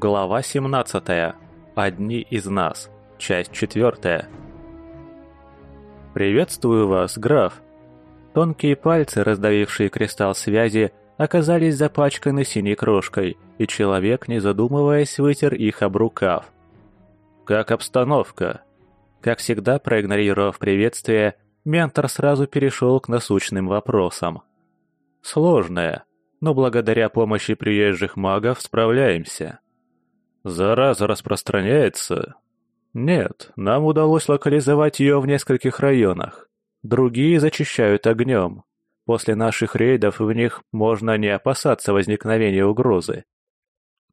Глава 17. Одни из нас. Часть 4. «Приветствую вас, граф!» Тонкие пальцы, раздавившие кристалл связи, оказались запачканы синей крошкой, и человек, не задумываясь, вытер их об рукав. «Как обстановка?» Как всегда, проигнорировав приветствие, ментор сразу перешел к насущным вопросам. «Сложная, но благодаря помощи приезжих магов справляемся». Зараза распространяется? Нет, нам удалось локализовать ее в нескольких районах. Другие зачищают огнем. После наших рейдов в них можно не опасаться возникновения угрозы.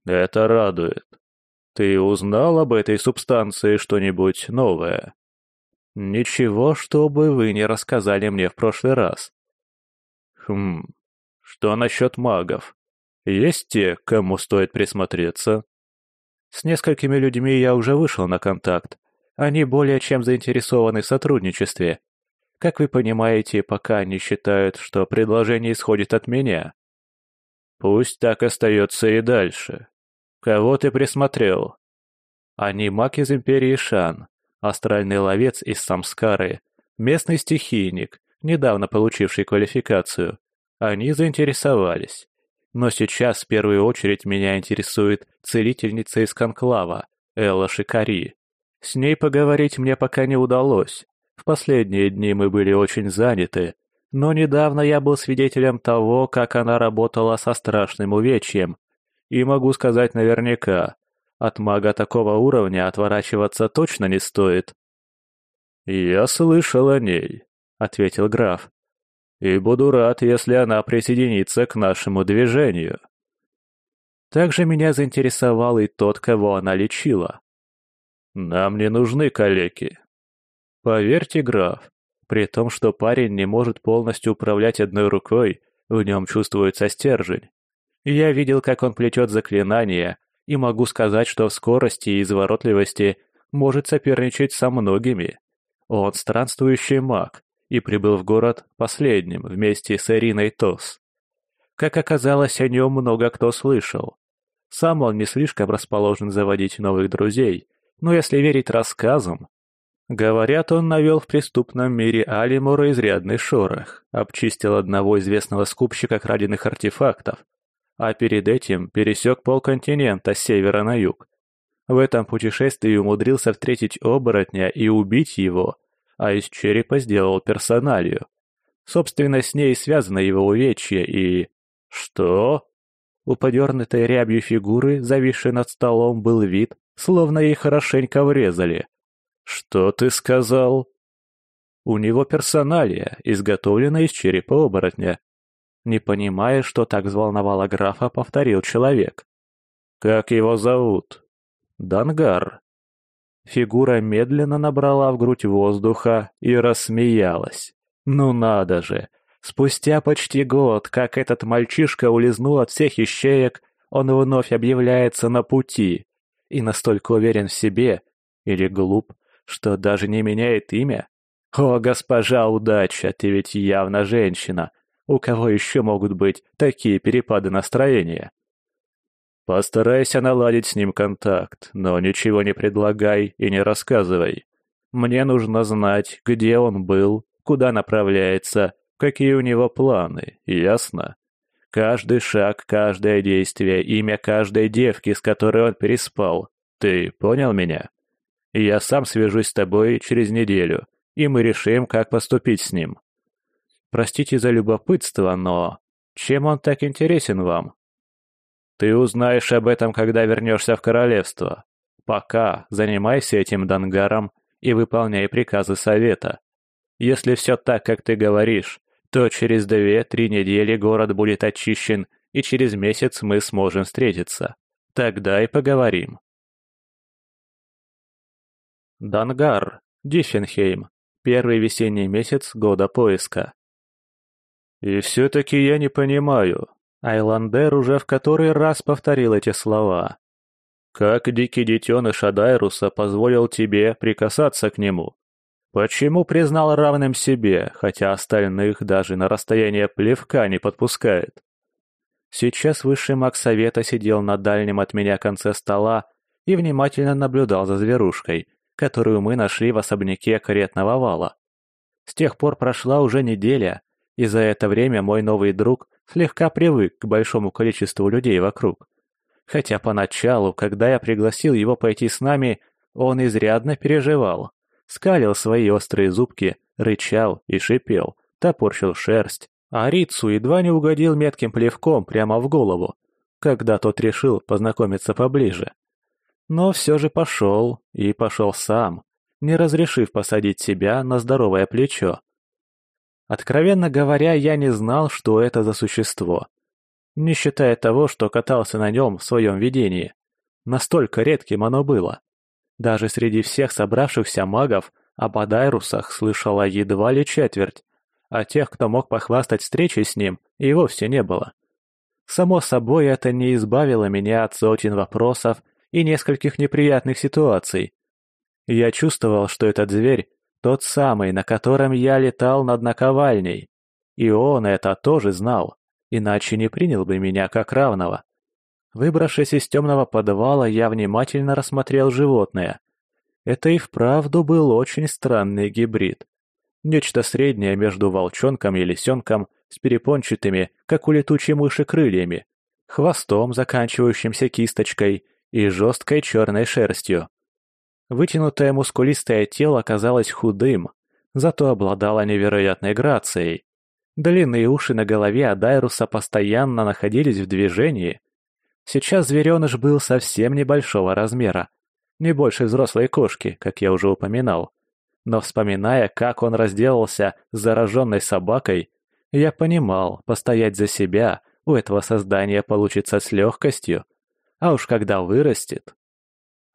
Это радует. Ты узнал об этой субстанции что-нибудь новое? Ничего, чтобы вы не рассказали мне в прошлый раз. Хм, что насчет магов? Есть те, кому стоит присмотреться? С несколькими людьми я уже вышел на контакт. Они более чем заинтересованы в сотрудничестве. Как вы понимаете, пока они считают, что предложение исходит от меня. Пусть так остается и дальше. Кого ты присмотрел? Они маг из Империи Шан, астральный ловец из Самскары, местный стихийник, недавно получивший квалификацию. Они заинтересовались. Но сейчас в первую очередь меня интересует целительница из Конклава, Элла Шикари. С ней поговорить мне пока не удалось. В последние дни мы были очень заняты, но недавно я был свидетелем того, как она работала со страшным увечьем. И могу сказать наверняка, от мага такого уровня отворачиваться точно не стоит. «Я слышал о ней», — ответил граф и буду рад, если она присоединится к нашему движению. Также меня заинтересовал и тот, кого она лечила. Нам не нужны калеки. Поверьте, граф, при том, что парень не может полностью управлять одной рукой, в нем чувствуется стержень. Я видел, как он плетет заклинания, и могу сказать, что в скорости и изворотливости может соперничать со многими. Он странствующий маг, и прибыл в город последним вместе с Ириной Тос. Как оказалось, о нем много кто слышал. Сам он не слишком расположен заводить новых друзей, но если верить рассказам, Говорят, он навел в преступном мире Алимура изрядный шорох, обчистил одного известного скупщика краденных артефактов, а перед этим пересек полконтинента с севера на юг. В этом путешествии умудрился встретить оборотня и убить его, а из черепа сделал персоналию. Собственно, с ней связано его увечье и... Что? У подернутой рябью фигуры, зависшей над столом, был вид, словно ей хорошенько врезали. «Что ты сказал?» «У него персоналия, изготовленная из черепа оборотня». Не понимая, что так взволновало графа, повторил человек. «Как его зовут?» «Дангар», Фигура медленно набрала в грудь воздуха и рассмеялась. Ну надо же! Спустя почти год, как этот мальчишка улизнул от всех ищеек, он вновь объявляется на пути. И настолько уверен в себе, или глуп, что даже не меняет имя. О, госпожа удача, ты ведь явно женщина. У кого еще могут быть такие перепады настроения? Постарайся наладить с ним контакт, но ничего не предлагай и не рассказывай. Мне нужно знать, где он был, куда направляется, какие у него планы, ясно? Каждый шаг, каждое действие, имя каждой девки, с которой он переспал. Ты понял меня? Я сам свяжусь с тобой через неделю, и мы решим, как поступить с ним. Простите за любопытство, но чем он так интересен вам? Ты узнаешь об этом, когда вернешься в королевство. Пока занимайся этим дангаром и выполняй приказы совета. Если все так, как ты говоришь, то через две-три недели город будет очищен, и через месяц мы сможем встретиться. Тогда и поговорим. Дангар, Диффенхейм. Первый весенний месяц года поиска. И все-таки я не понимаю, Айландер уже в который раз повторил эти слова. «Как дикий детеныш Адайруса позволил тебе прикасаться к нему? Почему признал равным себе, хотя остальных даже на расстояние плевка не подпускает?» Сейчас высший маг совета сидел на дальнем от меня конце стола и внимательно наблюдал за зверушкой, которую мы нашли в особняке каретного вала. С тех пор прошла уже неделя, и за это время мой новый друг слегка привык к большому количеству людей вокруг. Хотя поначалу, когда я пригласил его пойти с нами, он изрядно переживал. Скалил свои острые зубки, рычал и шипел, топорщил шерсть, а Рицу едва не угодил метким плевком прямо в голову, когда тот решил познакомиться поближе. Но все же пошел, и пошел сам, не разрешив посадить себя на здоровое плечо. Откровенно говоря, я не знал, что это за существо. Не считая того, что катался на нем в своем видении. Настолько редким оно было. Даже среди всех собравшихся магов об Адайрусах слышала едва ли четверть, а тех, кто мог похвастать встречей с ним, и вовсе не было. Само собой, это не избавило меня от сотен вопросов и нескольких неприятных ситуаций. Я чувствовал, что этот зверь тот самый, на котором я летал над наковальней. И он это тоже знал, иначе не принял бы меня как равного. Выбравшись из темного подвала, я внимательно рассмотрел животное. Это и вправду был очень странный гибрид. Нечто среднее между волчонком и лисенком с перепончатыми, как у летучей мыши, крыльями, хвостом, заканчивающимся кисточкой, и жесткой черной шерстью. Вытянутое мускулистое тело казалось худым, зато обладало невероятной грацией. Длинные уши на голове Адайруса постоянно находились в движении. Сейчас звереныш был совсем небольшого размера, не больше взрослой кошки, как я уже упоминал. Но вспоминая, как он разделался с зараженной собакой, я понимал, постоять за себя у этого создания получится с легкостью. А уж когда вырастет,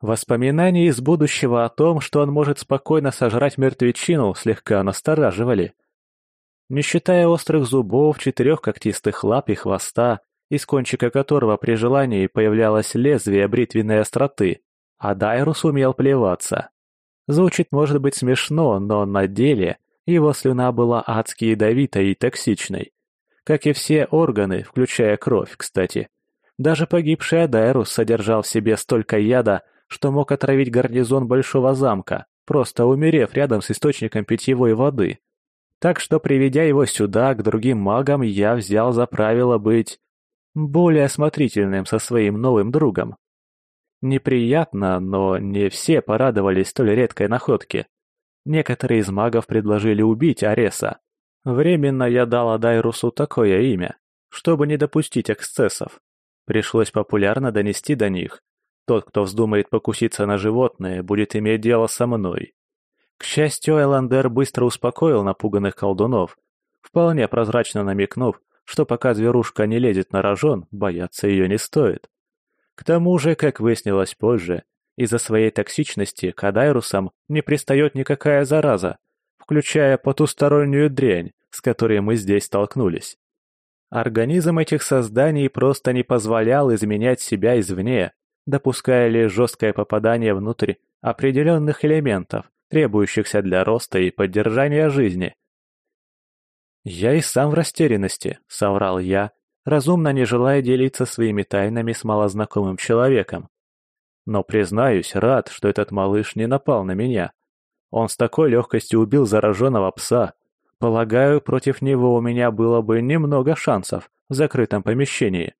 Воспоминания из будущего о том, что он может спокойно сожрать мертвечину, слегка настораживали. Не считая острых зубов, четырех когтистых лап и хвоста, из кончика которого при желании появлялось лезвие бритвенной остроты, а Дайрус умел плеваться. Звучит, может быть, смешно, но на деле его слюна была адски ядовитой и токсичной. Как и все органы, включая кровь, кстати. Даже погибший Адайрус содержал в себе столько яда, что мог отравить гарнизон Большого замка, просто умерев рядом с источником питьевой воды. Так что, приведя его сюда, к другим магам, я взял за правило быть более осмотрительным со своим новым другом. Неприятно, но не все порадовались столь редкой находке. Некоторые из магов предложили убить Ареса. Временно я дал Адайрусу такое имя, чтобы не допустить эксцессов. Пришлось популярно донести до них, тот, кто вздумает покуситься на животное, будет иметь дело со мной. К счастью, Эландер быстро успокоил напуганных колдунов, вполне прозрачно намекнув, что пока зверушка не лезет на рожон, бояться ее не стоит. К тому же, как выяснилось позже, из-за своей токсичности к Адайрусам не пристает никакая зараза, включая потустороннюю дрянь, с которой мы здесь столкнулись. Организм этих созданий просто не позволял изменять себя извне, допуская лишь жесткое попадание внутрь определенных элементов, требующихся для роста и поддержания жизни. «Я и сам в растерянности», — соврал я, разумно не желая делиться своими тайнами с малознакомым человеком. Но, признаюсь, рад, что этот малыш не напал на меня. Он с такой легкостью убил зараженного пса. Полагаю, против него у меня было бы немного шансов в закрытом помещении.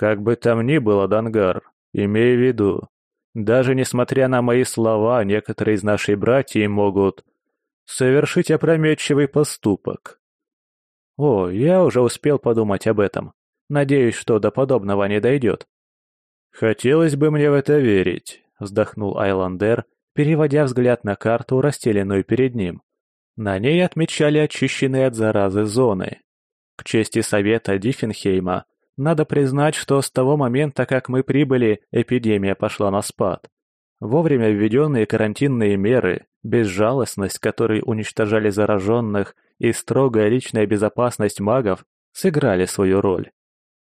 Как бы там ни было, Дангар, имей в виду, даже несмотря на мои слова, некоторые из нашей братьев могут совершить опрометчивый поступок. О, я уже успел подумать об этом. Надеюсь, что до подобного не дойдет. Хотелось бы мне в это верить, вздохнул Айландер, переводя взгляд на карту, расстеленную перед ним. На ней отмечали очищенные от заразы зоны. К чести совета Диффенхейма, надо признать, что с того момента, как мы прибыли, эпидемия пошла на спад. Вовремя введенные карантинные меры, безжалостность, которой уничтожали зараженных, и строгая личная безопасность магов сыграли свою роль.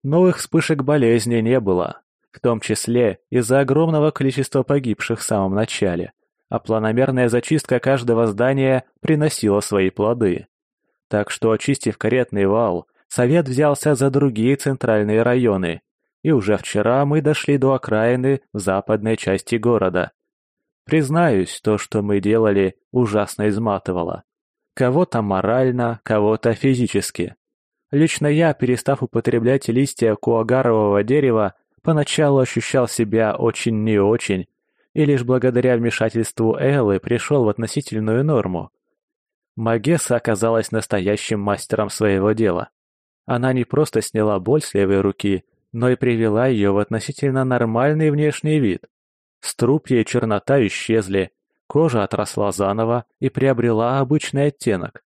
Новых вспышек болезни не было, в том числе из-за огромного количества погибших в самом начале, а планомерная зачистка каждого здания приносила свои плоды. Так что, очистив каретный вал, Совет взялся за другие центральные районы, и уже вчера мы дошли до окраины в западной части города. Признаюсь, то, что мы делали, ужасно изматывало. Кого-то морально, кого-то физически. Лично я, перестав употреблять листья куагарового дерева, поначалу ощущал себя очень не очень, и лишь благодаря вмешательству Эллы пришел в относительную норму. Магесса оказалась настоящим мастером своего дела. Она не просто сняла боль с левой руки, но и привела ее в относительно нормальный внешний вид. Струпья и чернота исчезли, кожа отросла заново и приобрела обычный оттенок.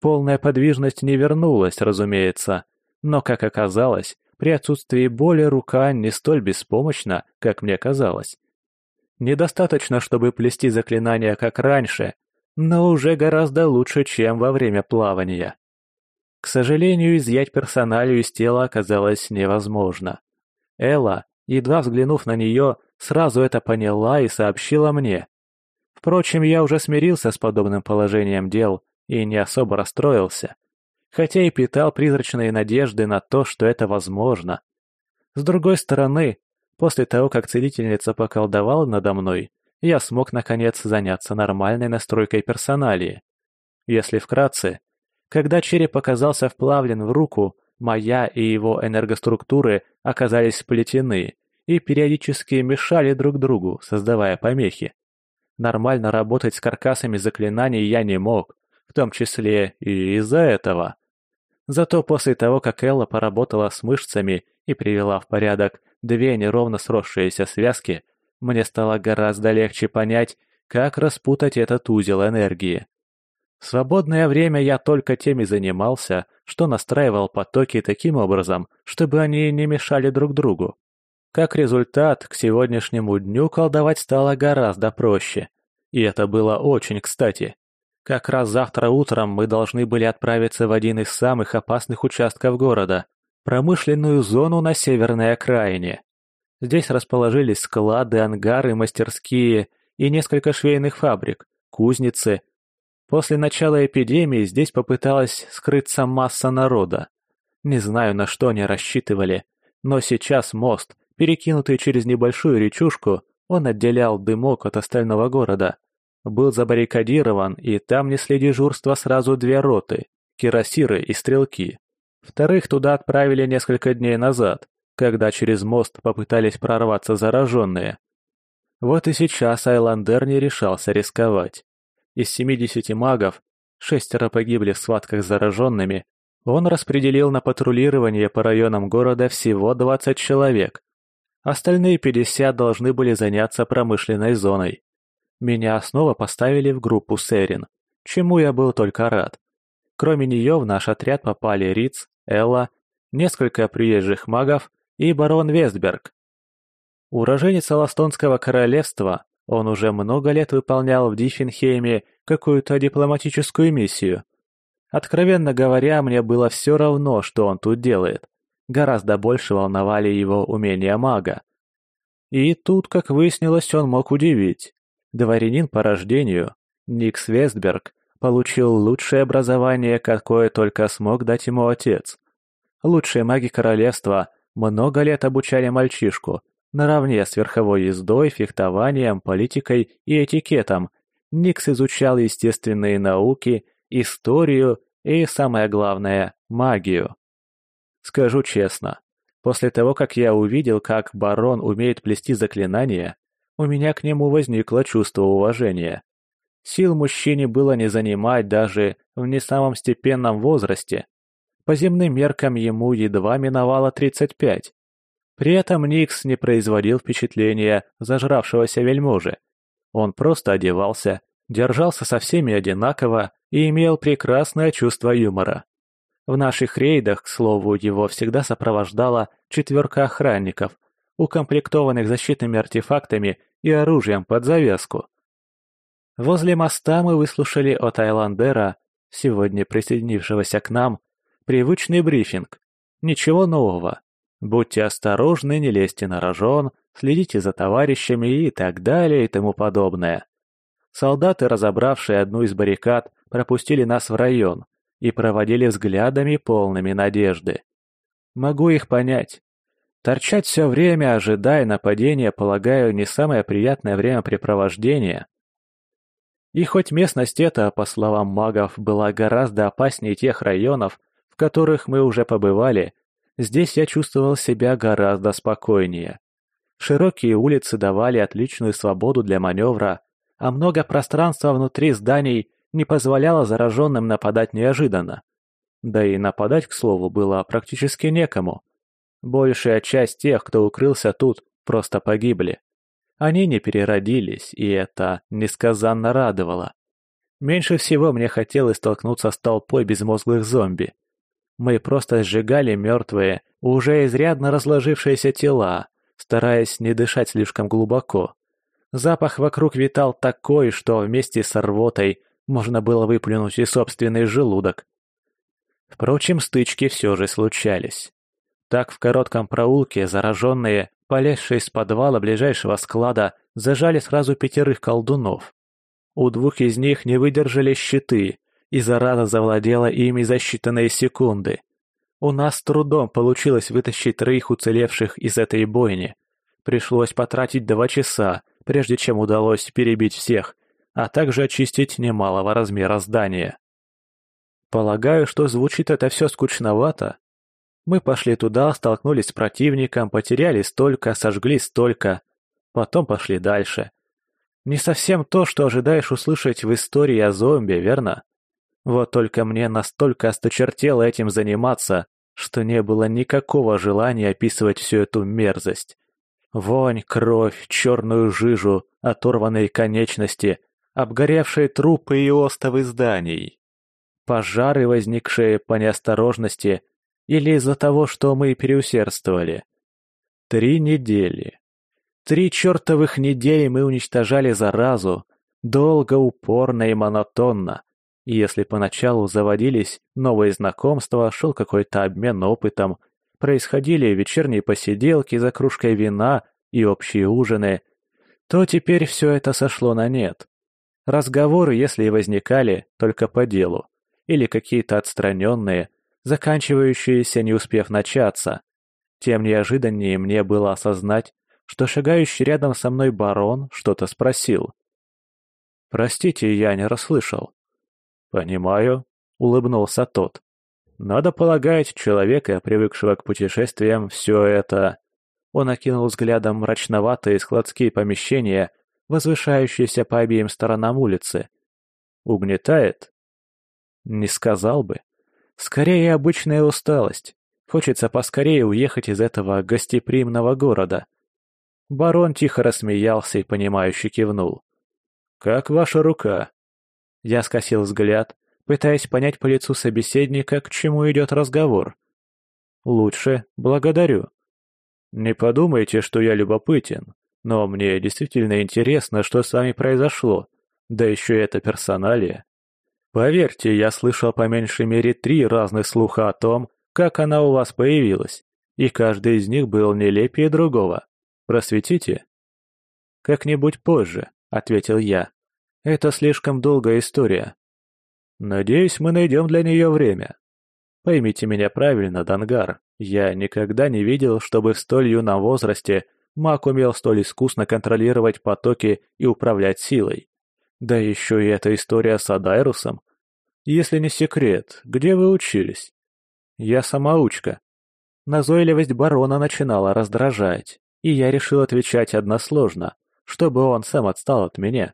Полная подвижность не вернулась, разумеется, но, как оказалось, при отсутствии боли рука не столь беспомощна, как мне казалось. Недостаточно, чтобы плести заклинания как раньше, но уже гораздо лучше, чем во время плавания. К сожалению, изъять персоналию из тела оказалось невозможно. Элла, едва взглянув на нее, сразу это поняла и сообщила мне. Впрочем, я уже смирился с подобным положением дел и не особо расстроился, хотя и питал призрачные надежды на то, что это возможно. С другой стороны, после того, как целительница поколдовала надо мной, я смог наконец заняться нормальной настройкой персоналии. Если вкратце, когда череп оказался вплавлен в руку, моя и его энергоструктуры оказались сплетены и периодически мешали друг другу, создавая помехи. Нормально работать с каркасами заклинаний я не мог, в том числе и из-за этого. Зато после того, как Элла поработала с мышцами и привела в порядок две неровно сросшиеся связки, мне стало гораздо легче понять, как распутать этот узел энергии. Свободное время я только тем и занимался, что настраивал потоки таким образом, чтобы они не мешали друг другу. Как результат, к сегодняшнему дню колдовать стало гораздо проще. И это было очень кстати. Как раз завтра утром мы должны были отправиться в один из самых опасных участков города – промышленную зону на северной окраине. Здесь расположились склады, ангары, мастерские и несколько швейных фабрик, кузницы. После начала эпидемии здесь попыталась скрыться масса народа. Не знаю, на что они рассчитывали, но сейчас мост, перекинутый через небольшую речушку, он отделял дымок от остального города – был забаррикадирован, и там несли дежурство сразу две роты – кирасиры и стрелки. Вторых туда отправили несколько дней назад, когда через мост попытались прорваться зараженные. Вот и сейчас Айландер не решался рисковать. Из 70 магов шестеро погибли в схватках с зараженными, он распределил на патрулирование по районам города всего 20 человек. Остальные 50 должны были заняться промышленной зоной. Меня снова поставили в группу Сэрин, чему я был только рад. Кроме нее в наш отряд попали Риц, Элла, несколько приезжих магов и барон Вестберг. Уроженец Аластонского королевства, он уже много лет выполнял в Диффенхейме какую-то дипломатическую миссию. Откровенно говоря, мне было все равно, что он тут делает. Гораздо больше волновали его умения мага. И тут, как выяснилось, он мог удивить. Дворянин по рождению, Никс Вестберг, получил лучшее образование, какое только смог дать ему отец. Лучшие маги королевства много лет обучали мальчишку, наравне с верховой ездой, фехтованием, политикой и этикетом. Никс изучал естественные науки, историю и, самое главное, магию. Скажу честно, после того, как я увидел, как барон умеет плести заклинания, у меня к нему возникло чувство уважения. Сил мужчине было не занимать даже в не самом степенном возрасте. По земным меркам ему едва миновало 35. При этом Никс не производил впечатления зажравшегося вельможи. Он просто одевался, держался со всеми одинаково и имел прекрасное чувство юмора. В наших рейдах, к слову, его всегда сопровождала четверка охранников, укомплектованных защитными артефактами и оружием под завязку. Возле моста мы выслушали от Айландера, сегодня присоединившегося к нам, привычный брифинг. Ничего нового. Будьте осторожны, не лезьте на рожон, следите за товарищами и так далее и тому подобное. Солдаты, разобравшие одну из баррикад, пропустили нас в район, и проводили взглядами полными надежды. Могу их понять. Торчать все время, ожидая нападения, полагаю, не самое приятное времяпрепровождение. И хоть местность эта, по словам магов, была гораздо опаснее тех районов, в которых мы уже побывали, здесь я чувствовал себя гораздо спокойнее. Широкие улицы давали отличную свободу для маневра, а много пространства внутри зданий не позволяло зараженным нападать неожиданно. Да и нападать, к слову, было практически некому. Большая часть тех, кто укрылся тут, просто погибли. Они не переродились, и это несказанно радовало. Меньше всего мне хотелось столкнуться с толпой безмозглых зомби. Мы просто сжигали мертвые, уже изрядно разложившиеся тела, стараясь не дышать слишком глубоко. Запах вокруг витал такой, что вместе с рвотой можно было выплюнуть и собственный желудок. Впрочем, стычки все же случались. Так в коротком проулке зараженные полезшие из подвала ближайшего склада, зажали сразу пятерых колдунов. У двух из них не выдержали щиты, и зараза завладела ими за считанные секунды. У нас с трудом получилось вытащить троих уцелевших из этой бойни. Пришлось потратить два часа, прежде чем удалось перебить всех, а также очистить немалого размера здания. Полагаю, что звучит это все скучновато, мы пошли туда, столкнулись с противником, потеряли столько, сожгли столько. Потом пошли дальше. Не совсем то, что ожидаешь услышать в истории о зомби, верно? Вот только мне настолько осточертело этим заниматься, что не было никакого желания описывать всю эту мерзость. Вонь, кровь, черную жижу, оторванные конечности, обгоревшие трупы и остовы зданий. Пожары, возникшие по неосторожности, или из-за того, что мы переусердствовали? Три недели. Три чертовых недели мы уничтожали заразу, долго, упорно и монотонно. И если поначалу заводились новые знакомства, шел какой-то обмен опытом, происходили вечерние посиделки за кружкой вина и общие ужины, то теперь все это сошло на нет. Разговоры, если и возникали, только по делу, или какие-то отстраненные, заканчивающиеся, не успев начаться. Тем неожиданнее мне было осознать, что шагающий рядом со мной барон что-то спросил. «Простите, я не расслышал». «Понимаю», — улыбнулся тот. «Надо полагать, человека, привыкшего к путешествиям, все это...» Он окинул взглядом мрачноватые складские помещения, возвышающиеся по обеим сторонам улицы. «Угнетает?» «Не сказал бы. Скорее обычная усталость. Хочется поскорее уехать из этого гостеприимного города. Барон тихо рассмеялся и понимающе кивнул. «Как ваша рука?» Я скосил взгляд, пытаясь понять по лицу собеседника, к чему идет разговор. «Лучше, благодарю». «Не подумайте, что я любопытен, но мне действительно интересно, что с вами произошло, да еще и это персоналия. Поверьте, я слышал по меньшей мере три разных слуха о том, как она у вас появилась, и каждый из них был нелепее другого. Просветите?» «Как-нибудь позже», — ответил я. «Это слишком долгая история». «Надеюсь, мы найдем для нее время». Поймите меня правильно, Дангар, я никогда не видел, чтобы в столь юном возрасте маг умел столь искусно контролировать потоки и управлять силой. Да еще и эта история с Адайрусом. Если не секрет, где вы учились? Я самоучка. Назойливость барона начинала раздражать, и я решил отвечать односложно, чтобы он сам отстал от меня.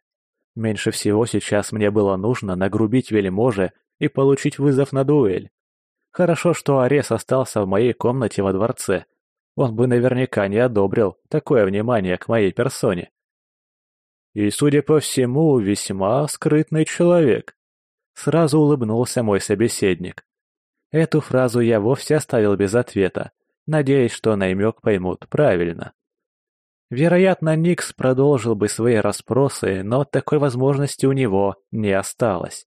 Меньше всего сейчас мне было нужно нагрубить вельможе и получить вызов на дуэль. Хорошо, что Арес остался в моей комнате во дворце. Он бы наверняка не одобрил такое внимание к моей персоне. И, судя по всему, весьма скрытный человек. Сразу улыбнулся мой собеседник. Эту фразу я вовсе оставил без ответа, надеясь, что намек поймут правильно. Вероятно, Никс продолжил бы свои расспросы, но такой возможности у него не осталось.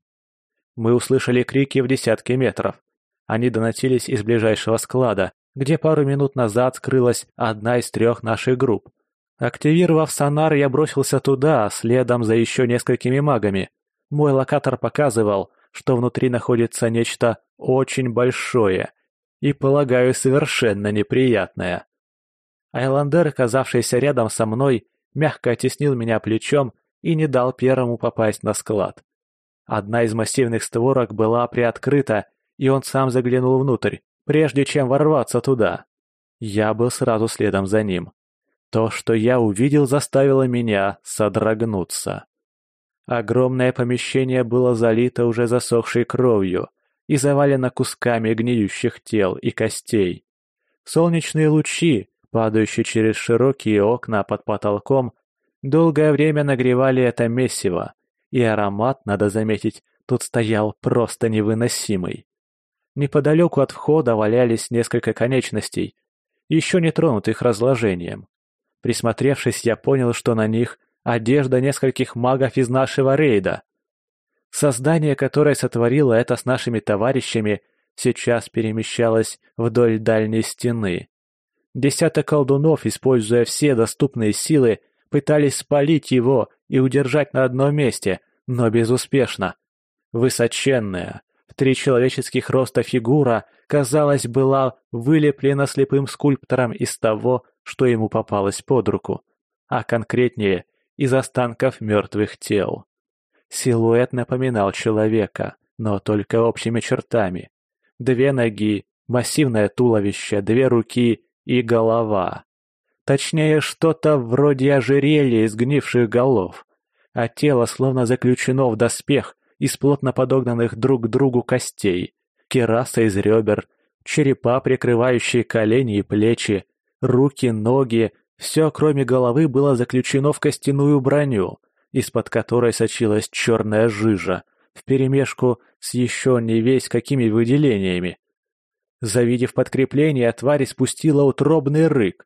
Мы услышали крики в десятки метров. Они доносились из ближайшего склада, где пару минут назад скрылась одна из трех наших групп. Активировав сонар, я бросился туда, следом за еще несколькими магами. Мой локатор показывал, что внутри находится нечто очень большое и, полагаю, совершенно неприятное. Айландер, оказавшийся рядом со мной, мягко оттеснил меня плечом и не дал первому попасть на склад. Одна из массивных створок была приоткрыта, и он сам заглянул внутрь, прежде чем ворваться туда. Я был сразу следом за ним. То, что я увидел, заставило меня содрогнуться. Огромное помещение было залито уже засохшей кровью и завалено кусками гниющих тел и костей. Солнечные лучи, падающие через широкие окна под потолком, долгое время нагревали это месиво, и аромат, надо заметить, тут стоял просто невыносимый. Неподалеку от входа валялись несколько конечностей, еще не тронутых разложением. Присмотревшись, я понял, что на них одежда нескольких магов из нашего рейда. Создание, которое сотворило это с нашими товарищами, сейчас перемещалось вдоль дальней стены. Десяток колдунов, используя все доступные силы, пытались спалить его и удержать на одном месте, но безуспешно. Высоченная, в три человеческих роста фигура, казалось, была вылеплена слепым скульптором из того, что ему попалось под руку, а конкретнее из останков мертвых тел. Силуэт напоминал человека, но только общими чертами. Две ноги, массивное туловище, две руки и голова. Точнее, что-то вроде ожерелья из гнивших голов. А тело словно заключено в доспех из плотно подогнанных друг к другу костей, кераса из ребер, черепа, прикрывающие колени и плечи, руки, ноги, все, кроме головы, было заключено в костяную броню, из-под которой сочилась черная жижа, вперемешку с еще не весь какими выделениями. Завидев подкрепление, тварь спустила утробный рык.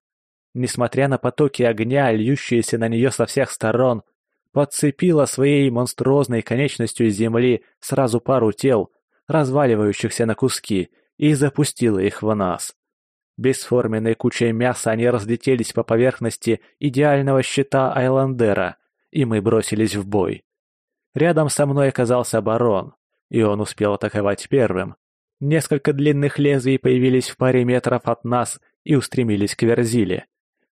Несмотря на потоки огня, льющиеся на нее со всех сторон, подцепила своей монструозной конечностью земли сразу пару тел, разваливающихся на куски, и запустила их в нас. Бесформенной кучей мяса они разлетелись по поверхности идеального щита Айландера, и мы бросились в бой. Рядом со мной оказался барон, и он успел атаковать первым. Несколько длинных лезвий появились в паре метров от нас и устремились к Верзиле.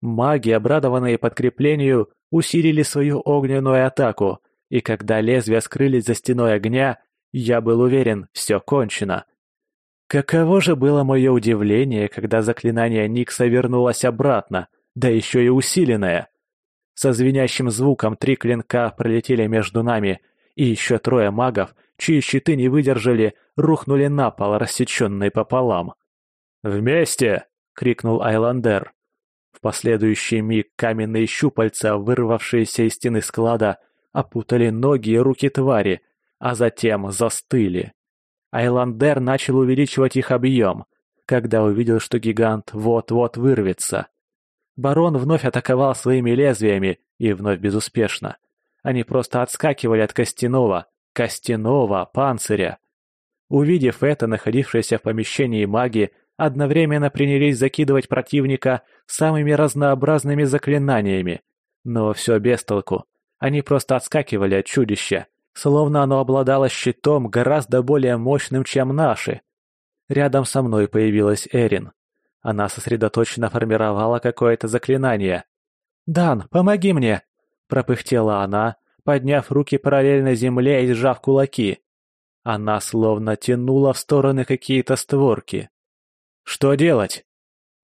Маги, обрадованные подкреплению, усилили свою огненную атаку, и когда лезвия скрылись за стеной огня, я был уверен, все кончено. Каково же было мое удивление, когда заклинание Никса вернулось обратно, да еще и усиленное. Со звенящим звуком три клинка пролетели между нами, и еще трое магов, чьи щиты не выдержали, рухнули на пол, рассеченные пополам. «Вместе!» — крикнул Айландер. В последующий миг каменные щупальца, вырвавшиеся из стены склада, опутали ноги и руки твари, а затем застыли. Айландер начал увеличивать их объем, когда увидел, что гигант вот-вот вырвется. Барон вновь атаковал своими лезвиями, и вновь безуспешно. Они просто отскакивали от костяного, костяного панциря. Увидев это, находившиеся в помещении маги одновременно принялись закидывать противника самыми разнообразными заклинаниями. Но все без толку. Они просто отскакивали от чудища, словно оно обладало щитом гораздо более мощным, чем наши. Рядом со мной появилась Эрин. Она сосредоточенно формировала какое-то заклинание. «Дан, помоги мне!» – пропыхтела она, подняв руки параллельно земле и сжав кулаки. Она словно тянула в стороны какие-то створки. «Что делать?»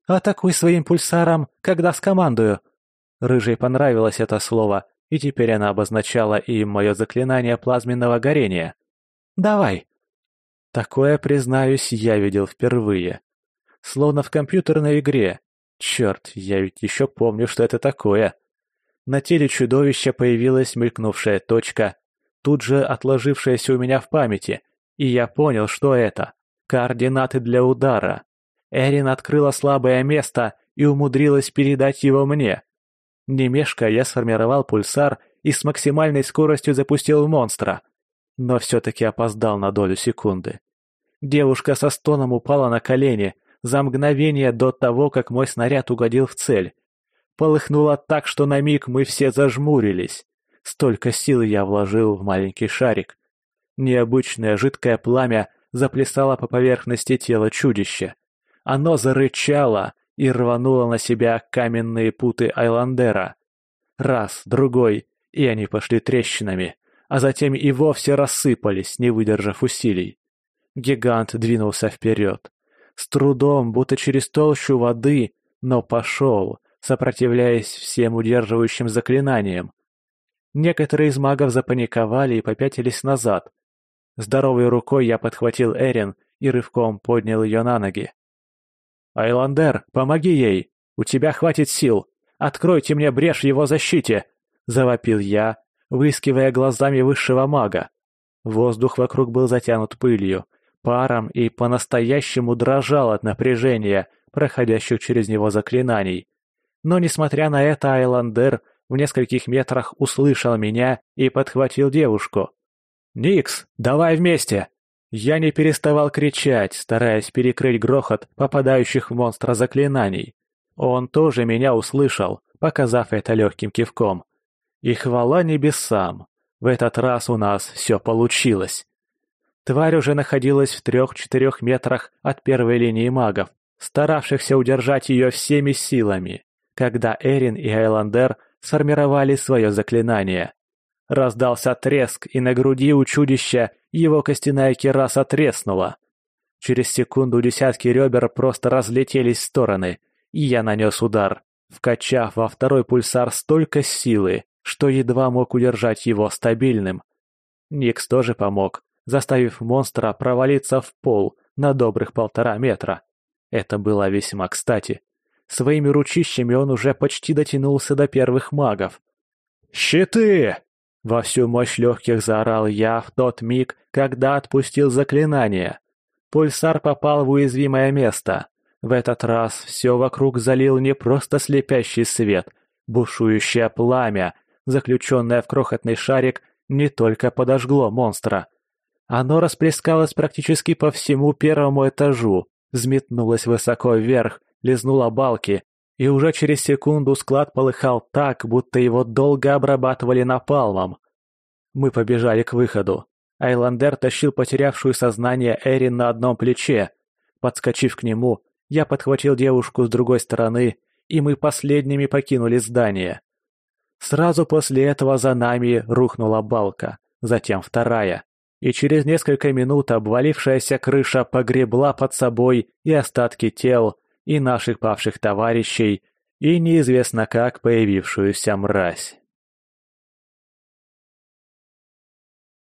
«Атакуй своим пульсаром, когда скомандую!» Рыжей понравилось это слово, и теперь она обозначала им мое заклинание плазменного горения. «Давай!» Такое, признаюсь, я видел впервые. Словно в компьютерной игре. Черт, я ведь еще помню, что это такое. На теле чудовища появилась мелькнувшая точка, тут же отложившаяся у меня в памяти, и я понял, что это. Координаты для удара. Эрин открыла слабое место и умудрилась передать его мне. Не я сформировал пульсар и с максимальной скоростью запустил монстра. Но все-таки опоздал на долю секунды. Девушка со стоном упала на колени за мгновение до того, как мой снаряд угодил в цель. Полыхнуло так, что на миг мы все зажмурились. Столько сил я вложил в маленький шарик. Необычное жидкое пламя заплясало по поверхности тела чудища. Оно зарычало и рвануло на себя каменные путы Айландера. Раз, другой, и они пошли трещинами, а затем и вовсе рассыпались, не выдержав усилий. Гигант двинулся вперед. С трудом, будто через толщу воды, но пошел, сопротивляясь всем удерживающим заклинаниям. Некоторые из магов запаниковали и попятились назад. Здоровой рукой я подхватил Эрин и рывком поднял ее на ноги. «Айландер, помоги ей! У тебя хватит сил! Откройте мне брешь в его защите!» — завопил я, выискивая глазами высшего мага. Воздух вокруг был затянут пылью, паром и по-настоящему дрожал от напряжения, проходящих через него заклинаний. Но, несмотря на это, Айландер в нескольких метрах услышал меня и подхватил девушку. «Никс, давай вместе!» Я не переставал кричать, стараясь перекрыть грохот попадающих в монстра заклинаний. Он тоже меня услышал, показав это легким кивком. И хвала небесам, в этот раз у нас все получилось. Тварь уже находилась в трех-четырех метрах от первой линии магов, старавшихся удержать ее всеми силами, когда Эрин и Айландер сформировали свое заклинание. Раздался треск, и на груди у чудища его костяная кераса треснула. Через секунду десятки ребер просто разлетелись в стороны, и я нанес удар, вкачав во второй пульсар столько силы, что едва мог удержать его стабильным. Никс тоже помог, заставив монстра провалиться в пол на добрых полтора метра. Это было весьма кстати. Своими ручищами он уже почти дотянулся до первых магов. «Щиты!» Во всю мощь легких заорал я в тот миг, когда отпустил заклинание. Пульсар попал в уязвимое место. В этот раз все вокруг залил не просто слепящий свет, бушующее пламя, заключенное в крохотный шарик, не только подожгло монстра. Оно расплескалось практически по всему первому этажу, взметнулось высоко вверх, лизнуло балки, и уже через секунду склад полыхал так, будто его долго обрабатывали напалмом. Мы побежали к выходу. Айландер тащил потерявшую сознание Эрин на одном плече. Подскочив к нему, я подхватил девушку с другой стороны, и мы последними покинули здание. Сразу после этого за нами рухнула балка, затем вторая, и через несколько минут обвалившаяся крыша погребла под собой и остатки тел, и наших павших товарищей, и неизвестно как появившуюся мразь.